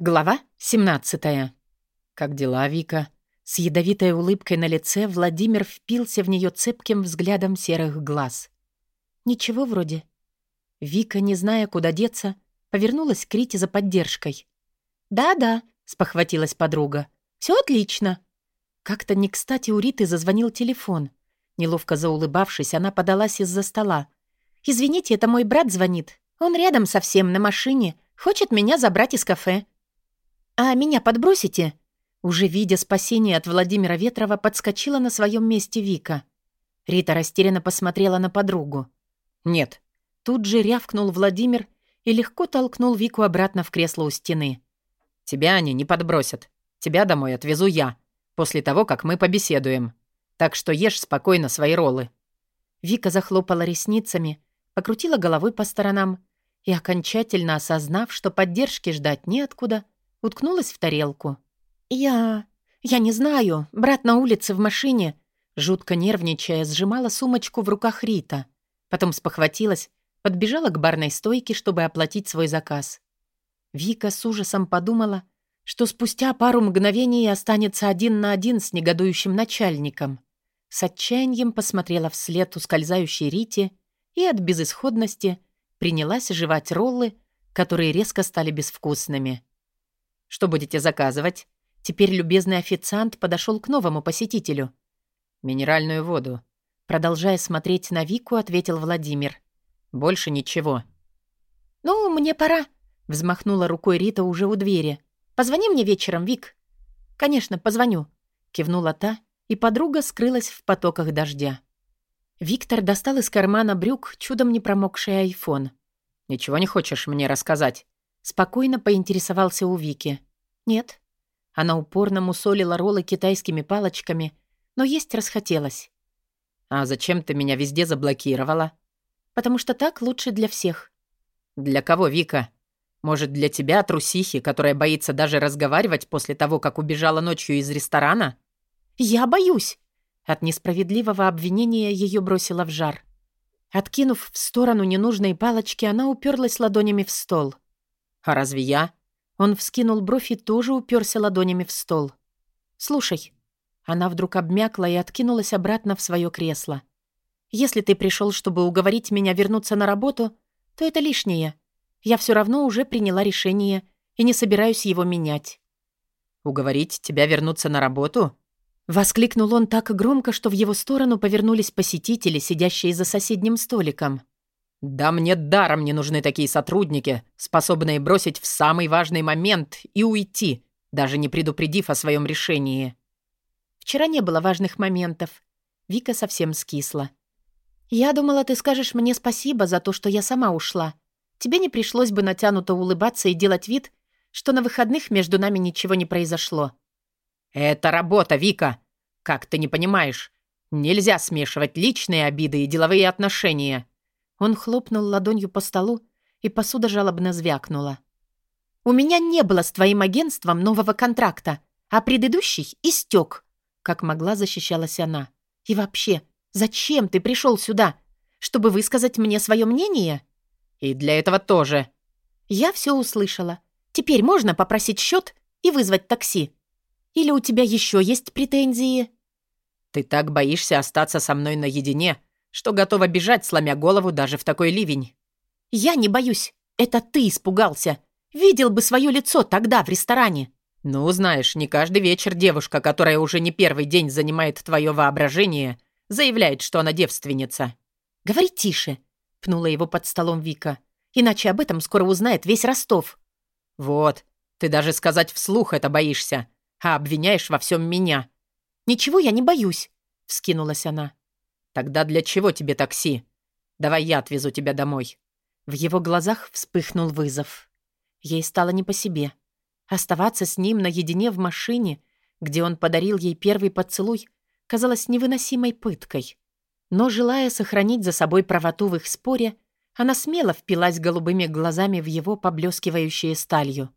Глава 17. Как дела, Вика? С ядовитой улыбкой на лице Владимир впился в нее цепким взглядом серых глаз. Ничего вроде. Вика, не зная, куда деться, повернулась к Рите за поддержкой. «Да-да», — спохватилась подруга. «Все отлично». Как-то не кстати у Риты зазвонил телефон. Неловко заулыбавшись, она подалась из-за стола. «Извините, это мой брат звонит. Он рядом совсем, на машине. Хочет меня забрать из кафе». «А меня подбросите?» Уже видя спасение от Владимира Ветрова, подскочила на своем месте Вика. Рита растерянно посмотрела на подругу. «Нет». Тут же рявкнул Владимир и легко толкнул Вику обратно в кресло у стены. «Тебя они не подбросят. Тебя домой отвезу я, после того, как мы побеседуем. Так что ешь спокойно свои роллы». Вика захлопала ресницами, покрутила головой по сторонам и, окончательно осознав, что поддержки ждать неоткуда, уткнулась в тарелку. «Я... я не знаю. Брат на улице в машине...» Жутко нервничая, сжимала сумочку в руках Рита. Потом спохватилась, подбежала к барной стойке, чтобы оплатить свой заказ. Вика с ужасом подумала, что спустя пару мгновений останется один на один с негодующим начальником. С отчаянием посмотрела вслед ускользающей Рите и от безысходности принялась жевать роллы, которые резко стали безвкусными. «Что будете заказывать?» Теперь любезный официант подошел к новому посетителю. «Минеральную воду». Продолжая смотреть на Вику, ответил Владимир. «Больше ничего». «Ну, мне пора», — взмахнула рукой Рита уже у двери. «Позвони мне вечером, Вик». «Конечно, позвоню», — кивнула та, и подруга скрылась в потоках дождя. Виктор достал из кармана брюк чудом не промокший айфон. «Ничего не хочешь мне рассказать?» Спокойно поинтересовался у Вики. «Нет». Она упорно мусолила роллы китайскими палочками, но есть расхотелось. «А зачем ты меня везде заблокировала?» «Потому что так лучше для всех». «Для кого, Вика? Может, для тебя, трусихи, которая боится даже разговаривать после того, как убежала ночью из ресторана?» «Я боюсь!» От несправедливого обвинения ее бросило в жар. Откинув в сторону ненужной палочки, она уперлась ладонями в стол. «А разве я?» Он вскинул бровь и тоже уперся ладонями в стол. «Слушай». Она вдруг обмякла и откинулась обратно в свое кресло. «Если ты пришел, чтобы уговорить меня вернуться на работу, то это лишнее. Я все равно уже приняла решение и не собираюсь его менять». «Уговорить тебя вернуться на работу?» Воскликнул он так громко, что в его сторону повернулись посетители, сидящие за соседним столиком. «Да мне даром не нужны такие сотрудники, способные бросить в самый важный момент и уйти, даже не предупредив о своем решении». «Вчера не было важных моментов». Вика совсем скисла. «Я думала, ты скажешь мне спасибо за то, что я сама ушла. Тебе не пришлось бы натянуто улыбаться и делать вид, что на выходных между нами ничего не произошло». «Это работа, Вика! Как ты не понимаешь? Нельзя смешивать личные обиды и деловые отношения!» Он хлопнул ладонью по столу, и посуда жалобно звякнула. «У меня не было с твоим агентством нового контракта, а предыдущий истек», как могла защищалась она. «И вообще, зачем ты пришел сюда? Чтобы высказать мне свое мнение?» «И для этого тоже». «Я все услышала. Теперь можно попросить счет и вызвать такси?» Или у тебя еще есть претензии?» «Ты так боишься остаться со мной наедине, что готова бежать, сломя голову даже в такой ливень». «Я не боюсь. Это ты испугался. Видел бы свое лицо тогда в ресторане». «Ну, знаешь, не каждый вечер девушка, которая уже не первый день занимает твое воображение, заявляет, что она девственница». «Говори тише», — пнула его под столом Вика. «Иначе об этом скоро узнает весь Ростов». «Вот, ты даже сказать вслух это боишься а обвиняешь во всем меня». «Ничего я не боюсь», — вскинулась она. «Тогда для чего тебе такси? Давай я отвезу тебя домой». В его глазах вспыхнул вызов. Ей стало не по себе. Оставаться с ним наедине в машине, где он подарил ей первый поцелуй, казалось невыносимой пыткой. Но, желая сохранить за собой правоту в их споре, она смело впилась голубыми глазами в его поблескивающие сталью.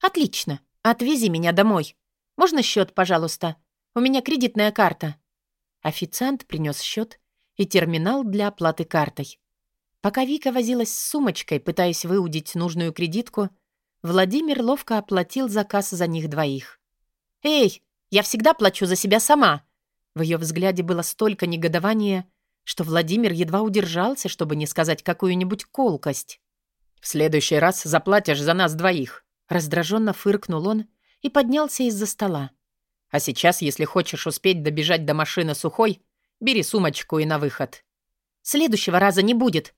«Отлично, отвези меня домой. Можно счет, пожалуйста? У меня кредитная карта». Официант принес счет и терминал для оплаты картой. Пока Вика возилась с сумочкой, пытаясь выудить нужную кредитку, Владимир ловко оплатил заказ за них двоих. «Эй, я всегда плачу за себя сама!» В ее взгляде было столько негодования, что Владимир едва удержался, чтобы не сказать какую-нибудь колкость. «В следующий раз заплатишь за нас двоих», — раздраженно фыркнул он и поднялся из-за стола. «А сейчас, если хочешь успеть добежать до машины сухой, бери сумочку и на выход». «Следующего раза не будет.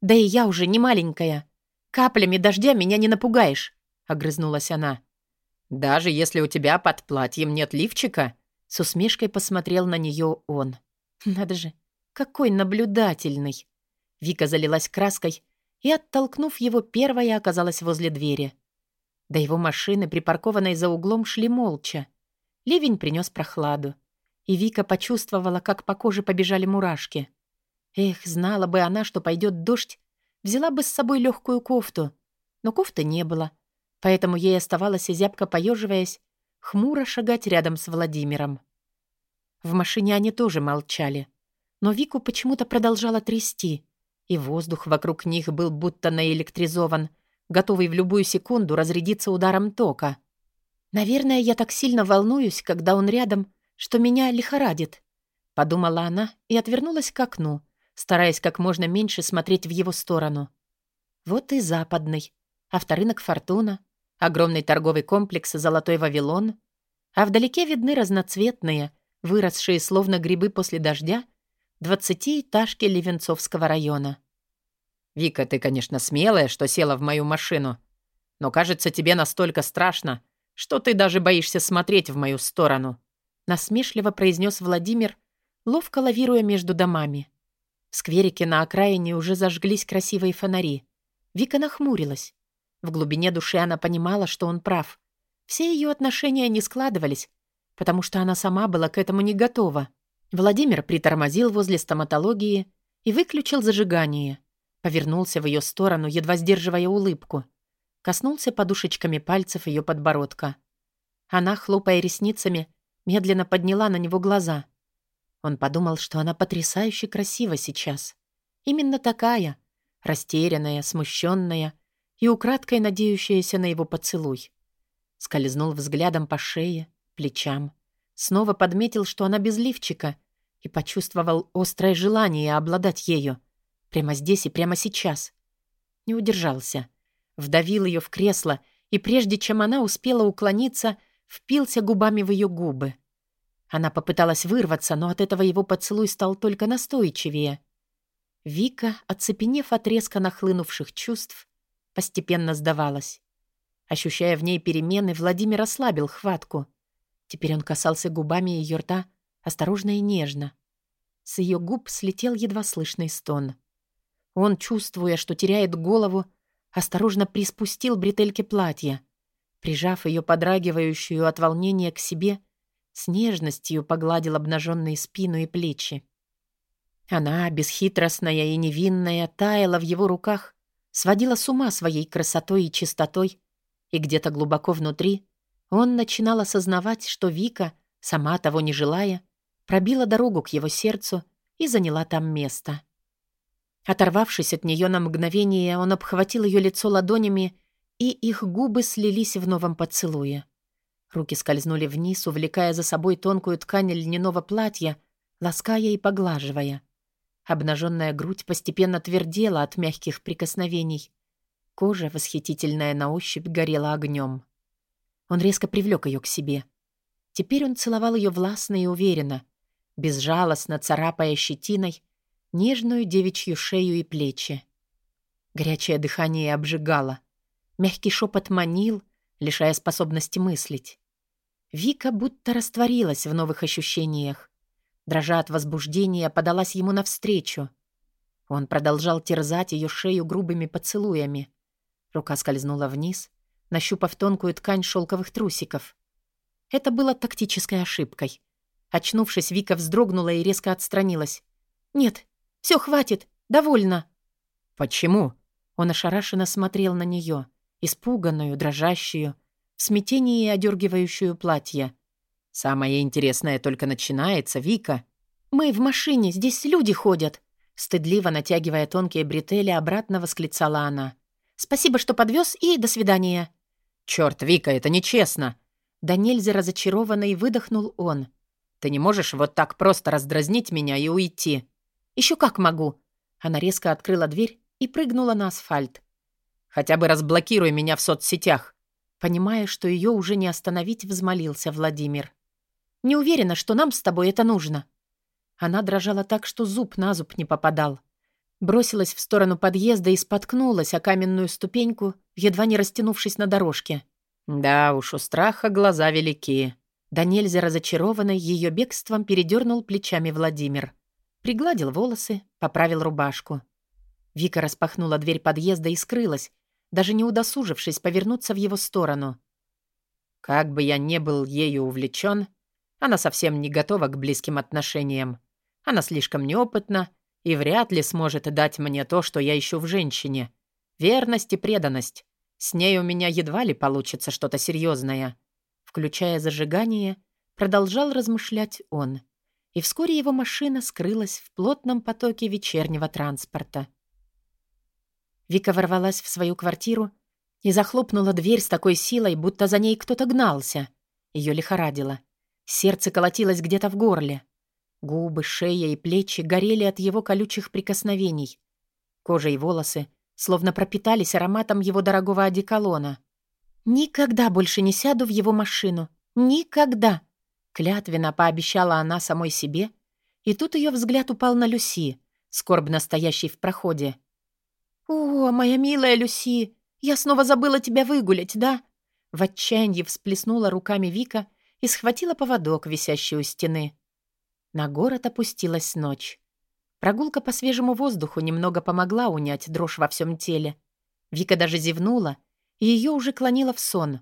Да и я уже не маленькая. Каплями дождя меня не напугаешь», — огрызнулась она. «Даже если у тебя под платьем нет лифчика?» С усмешкой посмотрел на нее он. «Надо же, какой наблюдательный!» Вика залилась краской и, оттолкнув его, первая оказалась возле двери. До его машины, припаркованной за углом, шли молча. Ливень принес прохладу. И Вика почувствовала, как по коже побежали мурашки. Эх, знала бы она, что пойдет дождь, взяла бы с собой легкую кофту. Но кофты не было, поэтому ей оставалось, зябко поеживаясь, хмуро шагать рядом с Владимиром. В машине они тоже молчали. Но Вику почему-то продолжала трясти, и воздух вокруг них был будто наэлектризован, готовый в любую секунду разрядиться ударом тока. «Наверное, я так сильно волнуюсь, когда он рядом, что меня лихорадит», — подумала она и отвернулась к окну, стараясь как можно меньше смотреть в его сторону. Вот и западный, авторынок «Фортуна», огромный торговый комплекс «Золотой Вавилон», а вдалеке видны разноцветные, выросшие словно грибы после дождя, двадцатиэтажки Левенцовского района. «Вика, ты, конечно, смелая, что села в мою машину, но, кажется, тебе настолько страшно, что ты даже боишься смотреть в мою сторону», насмешливо произнес Владимир, ловко лавируя между домами. В скверике на окраине уже зажглись красивые фонари. Вика нахмурилась. В глубине души она понимала, что он прав. Все ее отношения не складывались, потому что она сама была к этому не готова. Владимир притормозил возле стоматологии и выключил зажигание. Повернулся в ее сторону, едва сдерживая улыбку. Коснулся подушечками пальцев ее подбородка. Она, хлопая ресницами, медленно подняла на него глаза. Он подумал, что она потрясающе красива сейчас. Именно такая, растерянная, смущенная и украдкой надеющаяся на его поцелуй. Скользнул взглядом по шее, плечам. Снова подметил, что она без лифчика, и почувствовал острое желание обладать ею. Прямо здесь и прямо сейчас. Не удержался. Вдавил ее в кресло, и прежде чем она успела уклониться, впился губами в ее губы. Она попыталась вырваться, но от этого его поцелуй стал только настойчивее. Вика, оцепенев от резко нахлынувших чувств, постепенно сдавалась. Ощущая в ней перемены, Владимир ослабил хватку. Теперь он касался губами ее рта, осторожно и нежно. С ее губ слетел едва слышный стон. Он, чувствуя, что теряет голову, осторожно приспустил бретельки платья. Прижав ее подрагивающую от волнения к себе, с нежностью погладил обнаженные спину и плечи. Она, бесхитростная и невинная, таяла в его руках, сводила с ума своей красотой и чистотой, и где-то глубоко внутри он начинал осознавать, что Вика, сама того не желая, пробила дорогу к его сердцу и заняла там место. Оторвавшись от нее на мгновение, он обхватил ее лицо ладонями, и их губы слились в новом поцелуе. Руки скользнули вниз, увлекая за собой тонкую ткань льняного платья, лаская и поглаживая. Обнаженная грудь постепенно твердела от мягких прикосновений. Кожа, восхитительная на ощупь, горела огнем. Он резко привлек ее к себе. Теперь он целовал ее властно и уверенно, безжалостно царапая щетиной нежную девичью шею и плечи. Горячее дыхание обжигало. Мягкий шепот манил, лишая способности мыслить. Вика будто растворилась в новых ощущениях. Дрожа от возбуждения, подалась ему навстречу. Он продолжал терзать ее шею грубыми поцелуями. Рука скользнула вниз, нащупав тонкую ткань шелковых трусиков. Это было тактической ошибкой. Очнувшись, Вика вздрогнула и резко отстранилась. «Нет, все хватит, довольно». «Почему?» Он ошарашенно смотрел на нее, испуганную, дрожащую, в смятении одергивающую платье. «Самое интересное только начинается, Вика». «Мы в машине, здесь люди ходят», стыдливо натягивая тонкие бретели, обратно восклицала она. «Спасибо, что подвез, и до свидания». «Чёрт, Вика, это нечестно!» Да нельзя разочарованный выдохнул он. «Ты не можешь вот так просто раздразнить меня и уйти?» «Ещё как могу!» Она резко открыла дверь и прыгнула на асфальт. «Хотя бы разблокируй меня в соцсетях!» Понимая, что её уже не остановить, взмолился Владимир. «Не уверена, что нам с тобой это нужно». Она дрожала так, что зуб на зуб не попадал. Бросилась в сторону подъезда и споткнулась о каменную ступеньку, едва не растянувшись на дорожке. Да уж, у страха глаза велики. Да нельзя разочарованный ее бегством передернул плечами Владимир. Пригладил волосы, поправил рубашку. Вика распахнула дверь подъезда и скрылась, даже не удосужившись повернуться в его сторону. Как бы я не был ею увлечен, она совсем не готова к близким отношениям. Она слишком неопытна и вряд ли сможет дать мне то, что я ищу в женщине. Верность и преданность. С ней у меня едва ли получится что-то серьезное. Включая зажигание, продолжал размышлять он. И вскоре его машина скрылась в плотном потоке вечернего транспорта. Вика ворвалась в свою квартиру и захлопнула дверь с такой силой, будто за ней кто-то гнался. Ее лихорадило. Сердце колотилось где-то в горле. Губы, шея и плечи горели от его колючих прикосновений. Кожа и волосы словно пропитались ароматом его дорогого одеколона. «Никогда больше не сяду в его машину. Никогда!» Клятвенно пообещала она самой себе, и тут ее взгляд упал на Люси, скорбно стоящей в проходе. «О, моя милая Люси, я снова забыла тебя выгулять, да?» В отчаянии всплеснула руками Вика и схватила поводок, висящий у стены. На город опустилась ночь. Прогулка по свежему воздуху немного помогла унять дрожь во всем теле. Вика даже зевнула, и ее уже клонило в сон.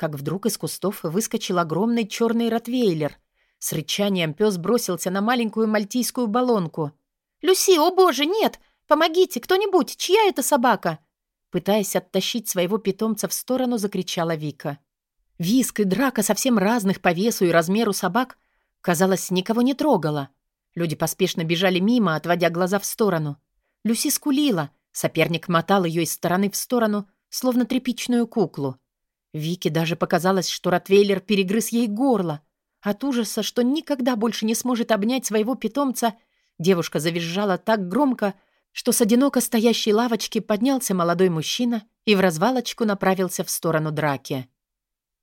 Как вдруг из кустов выскочил огромный черный ротвейлер. С рычанием пес бросился на маленькую мальтийскую баллонку. «Люси, о боже, нет! Помогите, кто-нибудь! Чья это собака?» Пытаясь оттащить своего питомца в сторону, закричала Вика. Виск и драка совсем разных по весу и размеру собак — Казалось, никого не трогала. Люди поспешно бежали мимо, отводя глаза в сторону. Люси скулила. Соперник мотал ее из стороны в сторону, словно тряпичную куклу. Вике даже показалось, что Ротвейлер перегрыз ей горло. От ужаса, что никогда больше не сможет обнять своего питомца, девушка завизжала так громко, что с одиноко стоящей лавочки поднялся молодой мужчина и в развалочку направился в сторону драки.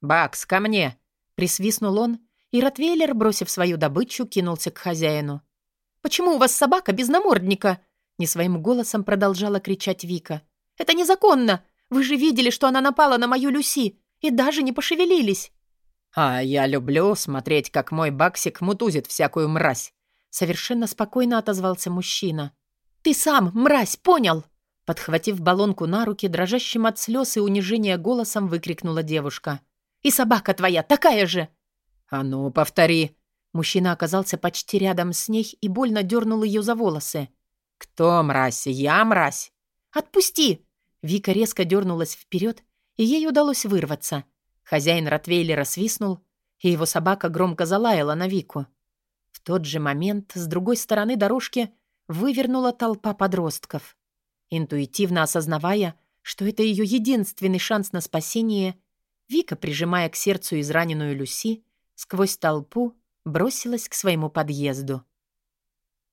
«Бакс, ко мне!» — присвистнул он и Ротвейлер, бросив свою добычу, кинулся к хозяину. «Почему у вас собака без намордника?» Не своим голосом продолжала кричать Вика. «Это незаконно! Вы же видели, что она напала на мою Люси, и даже не пошевелились!» «А я люблю смотреть, как мой Баксик мутузит всякую мразь!» Совершенно спокойно отозвался мужчина. «Ты сам, мразь, понял?» Подхватив баллонку на руки, дрожащим от слез и унижения голосом выкрикнула девушка. «И собака твоя такая же!» «А ну, повтори!» Мужчина оказался почти рядом с ней и больно дернул ее за волосы. «Кто мразь? Я мразь!» «Отпусти!» Вика резко дернулась вперед, и ей удалось вырваться. Хозяин Ротвейлера свистнул, и его собака громко залаяла на Вику. В тот же момент с другой стороны дорожки вывернула толпа подростков. Интуитивно осознавая, что это ее единственный шанс на спасение, Вика, прижимая к сердцу израненную Люси, сквозь толпу бросилась к своему подъезду.